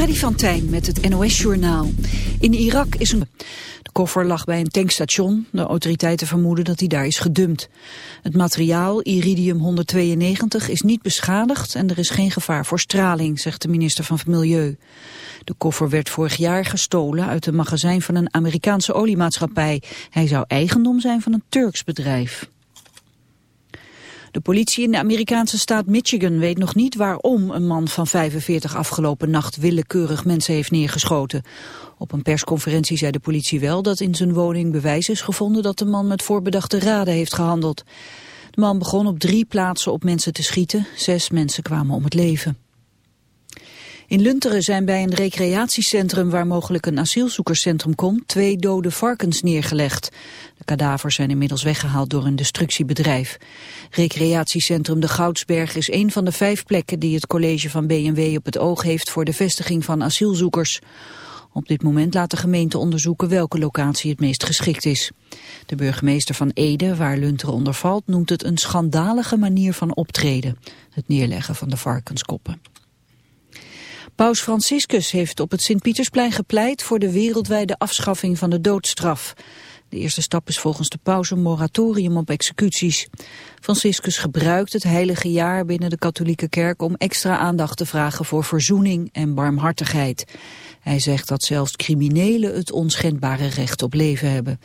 Freddy van Tijn met het NOS-journaal. In Irak is een... De koffer lag bij een tankstation. De autoriteiten vermoeden dat hij daar is gedumpt. Het materiaal, iridium-192, is niet beschadigd... en er is geen gevaar voor straling, zegt de minister van Milieu. De koffer werd vorig jaar gestolen uit een magazijn van een Amerikaanse oliemaatschappij. Hij zou eigendom zijn van een Turks bedrijf. De politie in de Amerikaanse staat Michigan weet nog niet waarom een man van 45 afgelopen nacht willekeurig mensen heeft neergeschoten. Op een persconferentie zei de politie wel dat in zijn woning bewijs is gevonden dat de man met voorbedachte raden heeft gehandeld. De man begon op drie plaatsen op mensen te schieten. Zes mensen kwamen om het leven. In Lunteren zijn bij een recreatiecentrum waar mogelijk een asielzoekerscentrum komt twee dode varkens neergelegd. De kadavers zijn inmiddels weggehaald door een destructiebedrijf. Recreatiecentrum De Goudsberg is een van de vijf plekken die het college van BMW op het oog heeft voor de vestiging van asielzoekers. Op dit moment laat de gemeente onderzoeken welke locatie het meest geschikt is. De burgemeester van Ede, waar Lunteren onder valt, noemt het een schandalige manier van optreden. Het neerleggen van de varkenskoppen. Paus Franciscus heeft op het Sint-Pietersplein gepleit voor de wereldwijde afschaffing van de doodstraf. De eerste stap is volgens de paus een moratorium op executies. Franciscus gebruikt het heilige jaar binnen de katholieke kerk om extra aandacht te vragen voor verzoening en barmhartigheid. Hij zegt dat zelfs criminelen het onschendbare recht op leven hebben.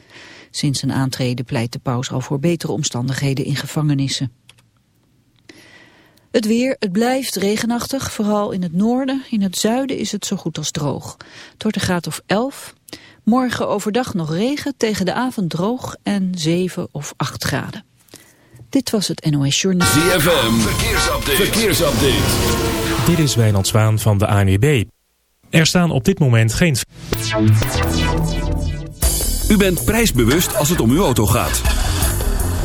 Sinds zijn aantreden pleit de paus al voor betere omstandigheden in gevangenissen. Het weer, het blijft regenachtig, vooral in het noorden. In het zuiden is het zo goed als droog. Het wordt een graad of 11. Morgen overdag nog regen, tegen de avond droog en 7 of 8 graden. Dit was het NOS Journaal. ZFM, verkeersupdate. verkeersupdate. Dit is Wijnand Zwaan van de ANWB. Er staan op dit moment geen... U bent prijsbewust als het om uw auto gaat.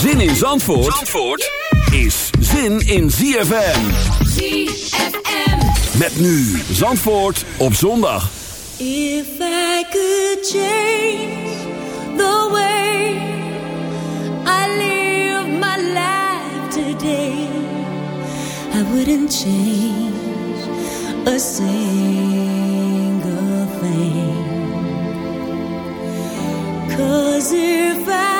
Zin in Zandvoort, Zandvoort is zin in ZFM. ZFM. Met nu Zandvoort op zondag. If I could change the way I live my life today, I wouldn't change a single thing. Cause if I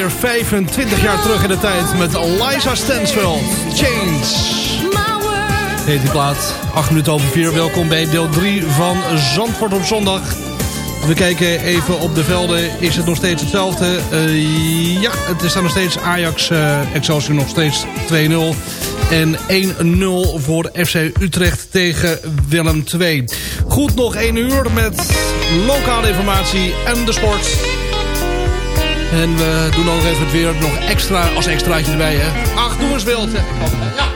weer 25 jaar terug in de tijd met Liza Stansfield. Chains. Heet die plaat. 8 minuten over 4. Welkom bij deel 3 van Zandvoort op zondag. We kijken even op de velden. Is het nog steeds hetzelfde? Uh, ja, het is dan nog steeds Ajax uh, Excelsior nog steeds 2-0. En 1-0 voor FC Utrecht tegen Willem II. Goed nog 1 uur met lokale informatie en de sport. En we doen ook even het weer nog extra als extraatje erbij. Hè. Ach, doe eens wild. Ja.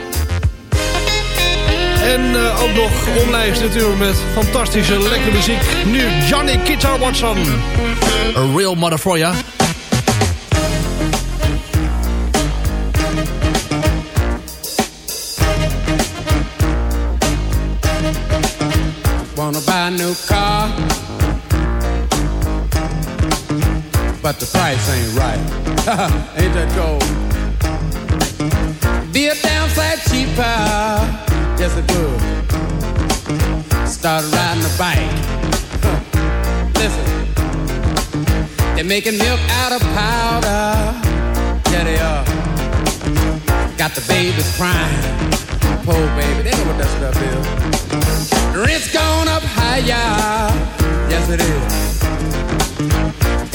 En uh, ook nog omlijst natuurlijk met fantastische lekkere muziek. Nu Johnny Guitar Watson. A real mother for ya. Wanna buy a new car but the price ain't right. ain't that cold? Be a downside cheaper, yes it would. Start riding a bike. Listen, they're making milk out of powder. Yeah, they are. Got the babies crying. Poor baby, they know what that stuff is. Rent's gone up higher. Yes, it is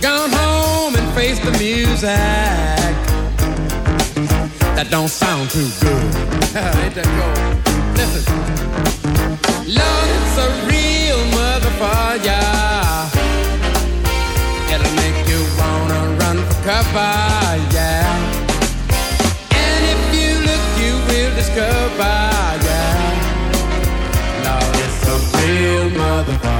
Gone home and face the music that don't sound too good. Ain't that cool? Listen. Lord, it's a real motherfucker. It'll make you wanna run for cover, yeah. And if you look, you will discover, yeah. Lord, it's a real motherfucker,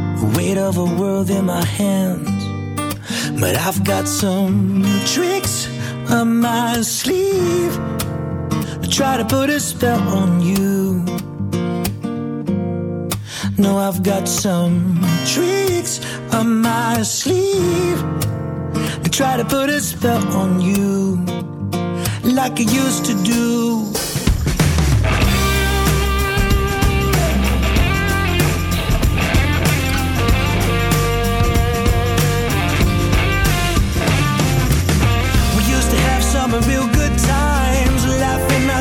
Weight of a world in my hands. But I've got some tricks up my sleeve I try to put a spell on you. No, I've got some tricks up my sleeve I try to put a spell on you like I used to do.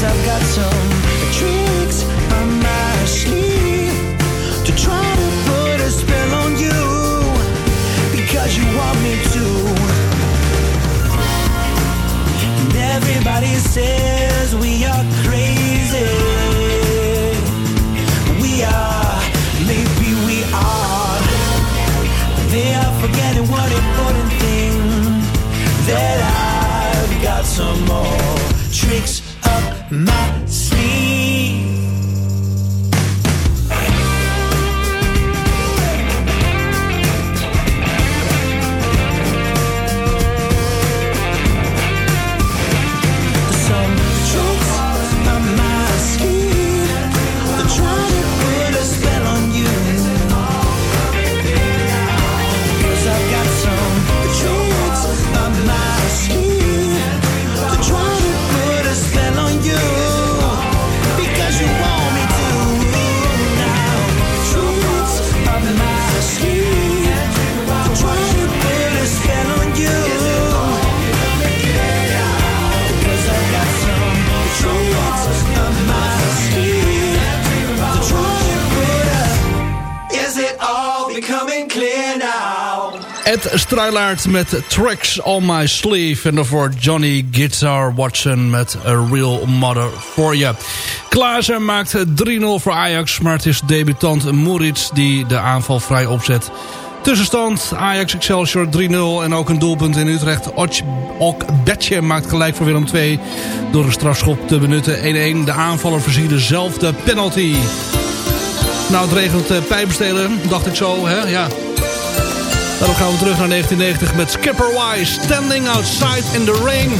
I've got some Struilaert met Tracks on My Sleeve. En daarvoor Johnny Guitar Watson met A Real Mother for You. Klaassen maakt 3-0 voor Ajax. Maar het is debutant Moritz die de aanval vrij opzet. Tussenstand Ajax Excelsior 3-0 en ook een doelpunt in Utrecht. Ok Betje maakt gelijk voor Willem 2 door een strafschop te benutten. 1-1. De aanvaller voorziet dezelfde penalty. Nou, het regent uh, pijpenstelen, dacht ik zo. Hè? Ja. Daarom gaan we terug naar 1990 met Skipper Wise. Standing outside in the rain.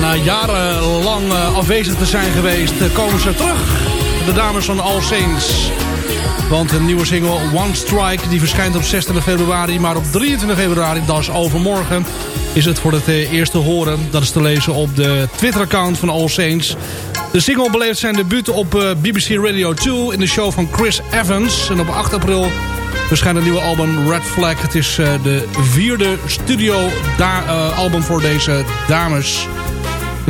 Na jarenlang uh, afwezig te zijn geweest, uh, komen ze terug. De dames van All Saints. Want een nieuwe single One Strike die verschijnt op 26 februari. Maar op 23 februari, dat is overmorgen, is het voor het uh, eerste horen. Dat is te lezen op de Twitter-account van All Saints. De single beleeft zijn debuut op BBC Radio 2 in de show van Chris Evans. En op 8 april verschijnt een nieuwe album Red Flag. Het is de vierde studio uh, album voor deze dames.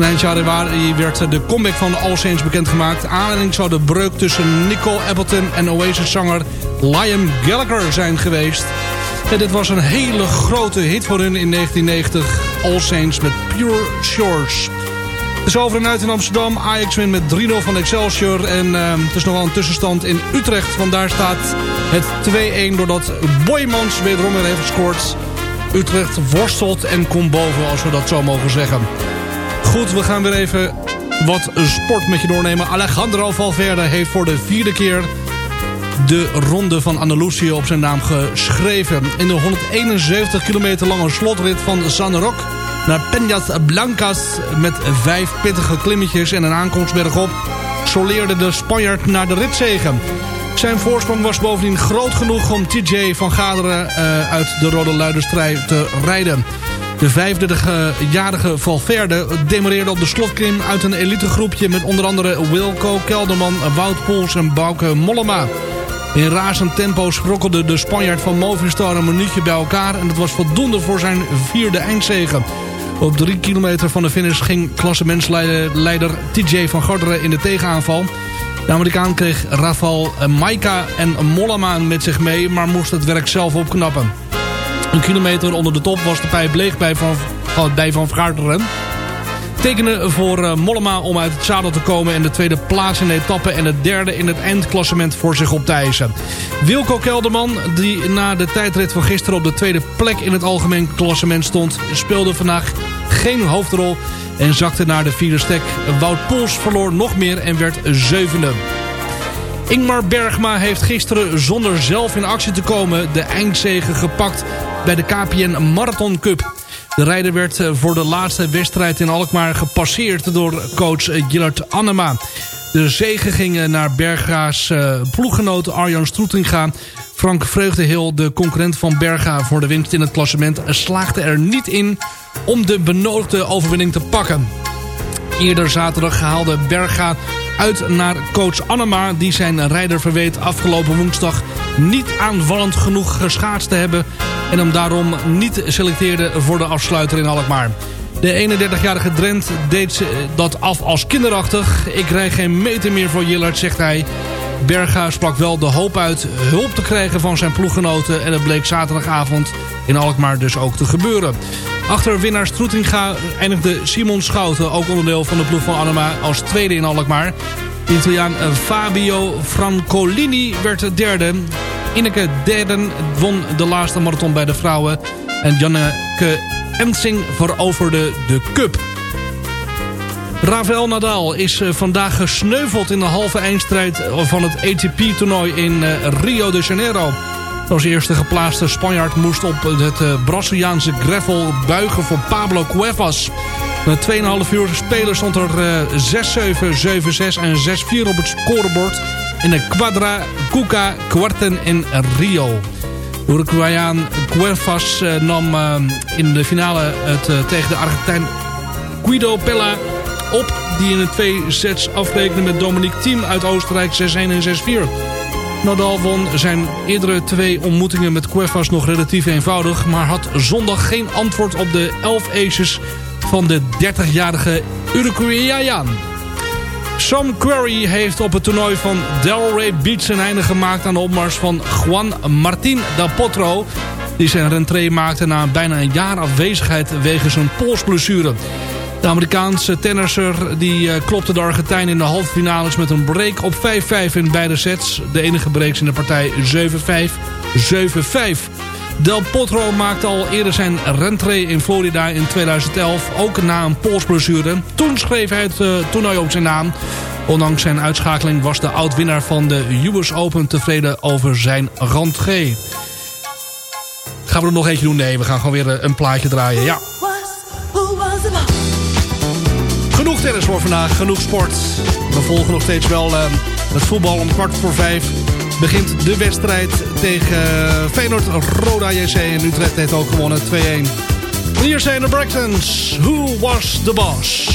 Eind januari werd de comeback van All Saints bekendgemaakt. Aanleiding zou de breuk tussen Nicole Appleton en Oasis-zanger Liam Gallagher zijn geweest. En dit was een hele grote hit voor hun in 1990. All Saints met Pure Shores. Het is over en uit in Amsterdam. Ajax wint met 3-0 van Excelsior. En uh, het is nog wel een tussenstand in Utrecht. Want daar staat het 2-1 doordat Boymans wederom weer heeft gescoord. Utrecht worstelt en komt boven, als we dat zo mogen zeggen. Goed, we gaan weer even wat sport met je doornemen. Alejandro Valverde heeft voor de vierde keer de ronde van Andalusië op zijn naam geschreven. In de 171 kilometer lange slotrit van San Roque naar Peñas Blancas met vijf pittige klimmetjes en een aankomstberg op... soleerde de Spanjaard naar de ritzegen. Zijn voorsprong was bovendien groot genoeg om TJ van Gaderen uh, uit de Rode Luiderstrijd te rijden. De 35-jarige Valverde demoreerde op de slotklim uit een elitegroepje... met onder andere Wilco Kelderman, Wout Poels en Bouke Mollema. In razend tempo sprokkelde de Spanjaard van Movistar een minuutje bij elkaar... en dat was voldoende voor zijn vierde eindzegen. Op drie kilometer van de finish ging klassementsleider TJ van Garderen in de tegenaanval. De Amerikaan kreeg Rafal Maika en Mollema met zich mee, maar moest het werk zelf opknappen. Een kilometer onder de top was de pijp leeg bij Van, bij van. Tekenen voor uh, Mollema om uit het zadel te komen... en de tweede plaats in de etappe en het derde in het eindklassement voor zich op te eisen. Wilco Kelderman, die na de tijdrit van gisteren op de tweede plek in het algemeen klassement stond... speelde vandaag geen hoofdrol en zakte naar de vierde stek. Wout Poels verloor nog meer en werd zevende. Ingmar Bergma heeft gisteren zonder zelf in actie te komen... de eindzege gepakt bij de KPN Marathon Cup. De rijder werd eh, voor de laatste wedstrijd in Alkmaar gepasseerd door coach Gillard Annema. De zege ging eh, naar Berga's ploeggenoot Arjan Stroetinga. Frank Vreugdehil, de concurrent van Berga voor de winst in het klassement... slaagde er niet in om de benodigde overwinning te pakken. Eerder zaterdag haalde Berga uit naar coach Annema... die zijn rijder verweet afgelopen woensdag niet aanvallend genoeg geschaatst te hebben... en hem daarom niet selecteerde voor de afsluiter in Alkmaar. De 31-jarige Drent deed dat af als kinderachtig. Ik krijg geen meter meer voor Jillard, zegt hij. Berga sprak wel de hoop uit hulp te krijgen van zijn ploeggenoten... en het bleek zaterdagavond in Alkmaar dus ook te gebeuren. Achter winnaar Stroetinga eindigde Simon Schouten, ook onderdeel van de ploeg van Anema, als tweede in Alkmaar. De Italiaan Fabio Francolini werd derde. Ineke derde won de laatste marathon bij de vrouwen. En Janneke Ensing veroverde de cup. Rafael Nadal is eh, vandaag gesneuveld in de halve eindstrijd van het ATP-toernooi in eh, Rio de Janeiro. Als eerste geplaatste Spanjaard moest op het uh, Braziliaanse gravel buigen voor Pablo Cuevas. Na 2,5 uur spelen stond er uh, 6-7, 7-6 en 6-4 op het scorebord in de Quadra Cuca Quarten in Rio. Uruguayaan Cuevas uh, nam in de finale het tegen de Argentijn Guido Pella op... die in de twee sets afrekende met Dominique Thiem uit Oostenrijk 6-1 en 6-4. Nadal won zijn eerdere twee ontmoetingen met Cuevas nog relatief eenvoudig... maar had zondag geen antwoord op de 11 aces van de 30-jarige Uruguayaan. Sam Querrey heeft op het toernooi van Delray Beach een einde gemaakt aan de opmars van Juan Martín del Potro... die zijn rentree maakte na bijna een jaar afwezigheid wegens een polsblessure. De Amerikaanse tennisser die uh, klopte de Argentijn in de halve finales met een break op 5-5 in beide sets. De enige breaks in de partij 7-5, 7-5. Del Potro maakte al eerder zijn rentree in Florida in 2011, ook na een polsblessure. Toen schreef hij het uh, toernooi op zijn naam. Ondanks zijn uitschakeling was de oud-winnaar van de US Open tevreden over zijn rentree. Gaan we er nog eentje doen? Nee, we gaan gewoon weer een plaatje draaien. Ja. Genoeg tennis voor vandaag, genoeg sport. We volgen nog steeds wel uh, het voetbal om kwart voor vijf. Begint de wedstrijd tegen Feyenoord Roda JC. En Utrecht heeft ook gewonnen 2-1. Hier zijn de Bractons. Who was the boss?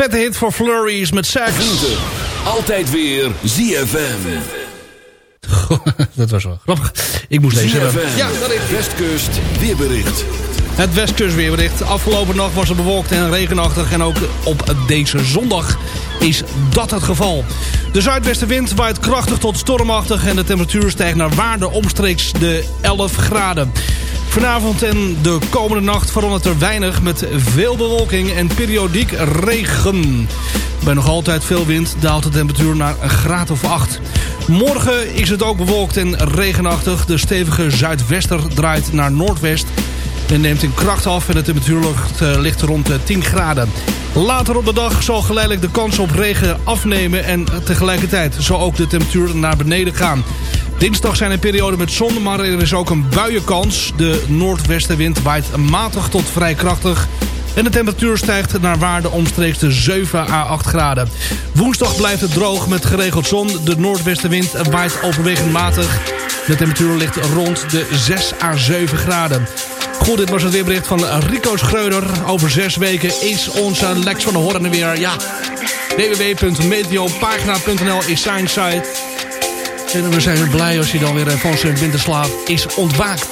Vette hit voor Flurries met sax. Altijd weer ZFM. dat was wel grappig. Ik moest deze hebben. Ja, dat is Westkust weerbericht. Het Westkust weerbericht. Afgelopen nacht was het bewolkt en regenachtig. En ook op deze zondag is dat het geval. De zuidwestenwind waait krachtig tot stormachtig. En de temperatuur stijgt naar waarde omstreeks de 11 graden. Vanavond en de komende nacht verandert er weinig met veel bewolking en periodiek regen. Bij nog altijd veel wind daalt de temperatuur naar een graad of 8. Morgen is het ook bewolkt en regenachtig. De stevige zuidwester draait naar noordwest en neemt in kracht af en de temperatuur ligt, eh, ligt rond de 10 graden. Later op de dag zal geleidelijk de kans op regen afnemen en tegelijkertijd zal ook de temperatuur naar beneden gaan. Dinsdag zijn er perioden met zon, maar er is ook een buienkans. De noordwestenwind waait matig tot vrij krachtig. En de temperatuur stijgt naar waarde omstreeks de 7 à 8 graden. Woensdag blijft het droog met geregeld zon. De noordwestenwind waait overwegend matig. De temperatuur ligt rond de 6 à 7 graden. Goed, dit was het weerbericht van Rico Schreuder. Over zes weken is onze Lex van de Horn er weer. Ja, www.meteopagina.nl is zijn site. En we zijn blij als hij dan weer van zijn winterslaap is ontwaakt.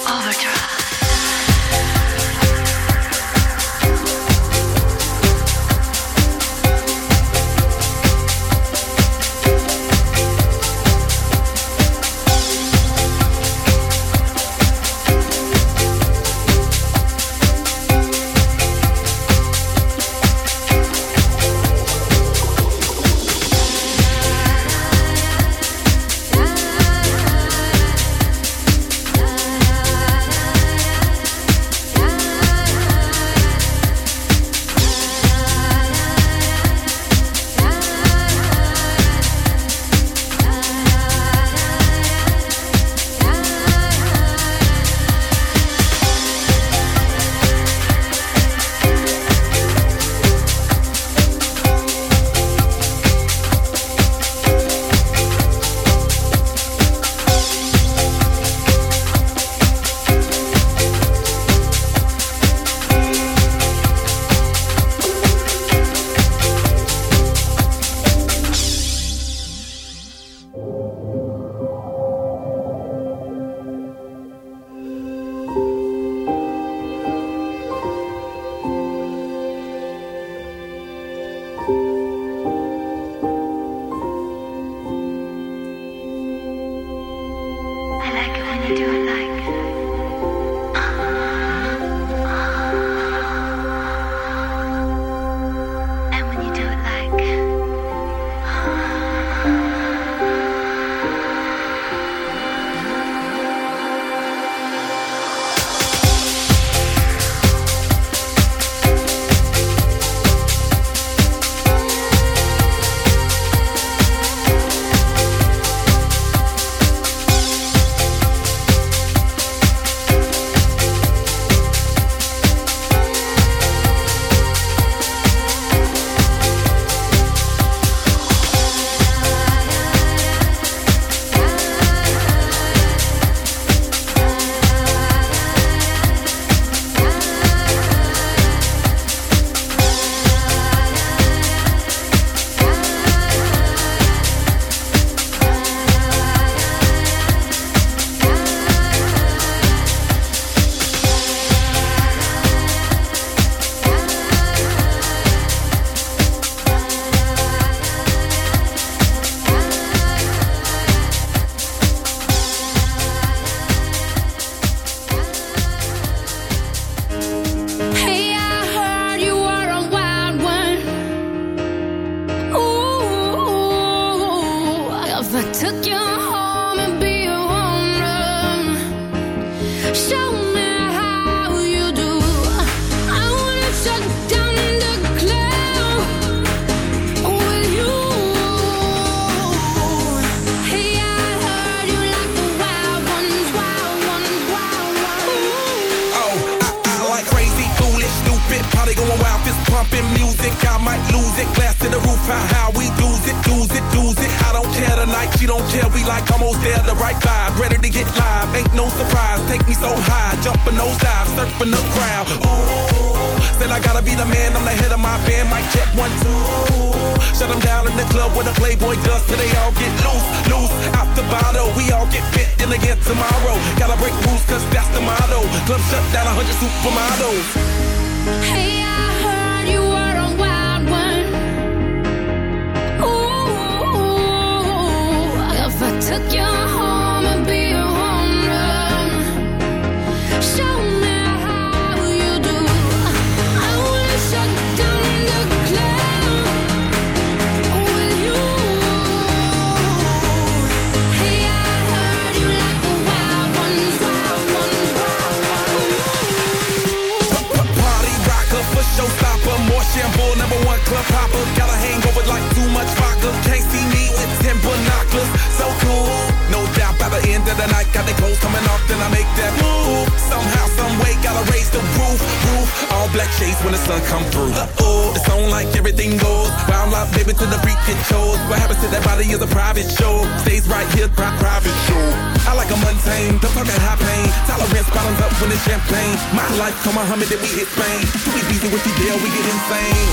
Told Muhammad that we hit Spain. Too easy with you, deal, we get insane.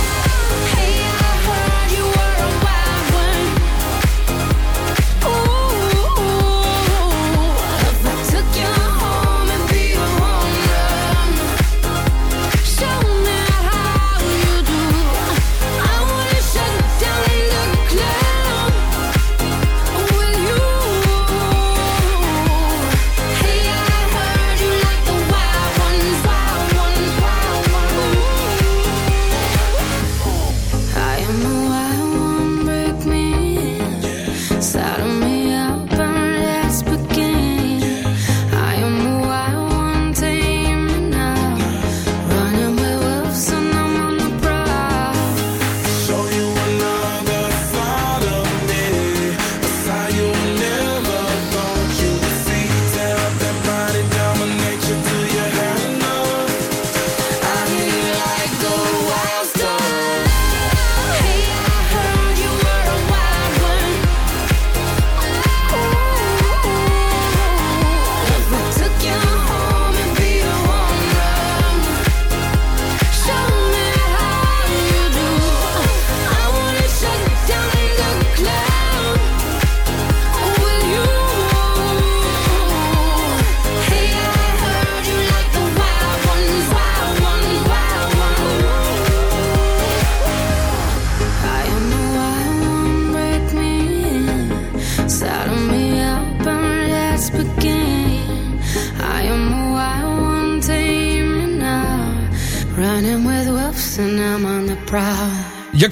Hey.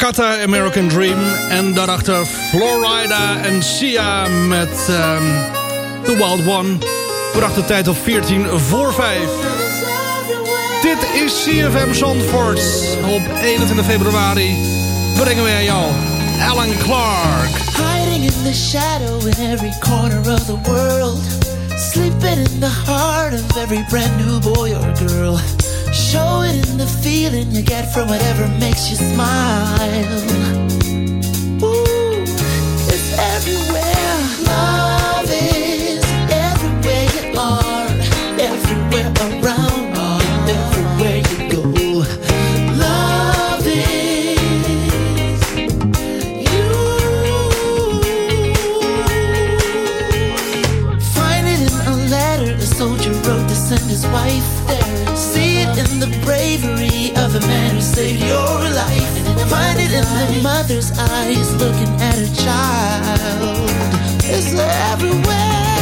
Jakarta, American Dream. En daarachter Florida en Sia met um, The Wild One. Bracht de tijd op 14 voor 5. Dit is CFM Zandvoort. Op 21 februari brengen we aan jou Alan Clark. Hiding in the shadow in every corner of the world. Sleeping in the heart of every brand new boy or girl. Show it in the feeling you get from whatever makes you smile. Ooh, it's everywhere. Love is everywhere you are, everywhere around, everywhere you go. Love is you. Find it in a letter a soldier wrote to send his wife bravery of a man who saved your life. Find it in the mother's eyes looking at her child. It's everywhere.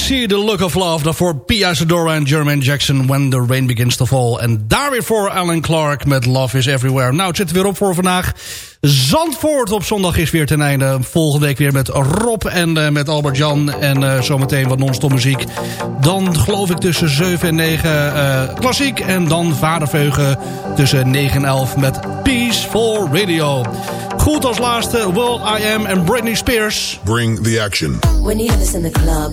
ABC, The Look of Love. Daarvoor Pia Zadora en Jermaine Jackson, When the Rain Begins to Fall. En daar weer voor Alan Clark met Love is Everywhere. Nou, het zit er weer op voor vandaag. Zandvoort op zondag is weer ten einde. Volgende week weer met Rob en eh, met Albert-Jan. En eh, zometeen wat non-stop muziek. Dan geloof ik tussen 7 en 9 eh, klassiek. En dan Vaderveugen tussen 9 en 11 met Peaceful Radio. Goed als laatste, Will I Am en Britney Spears. Bring the action. When you this in the club,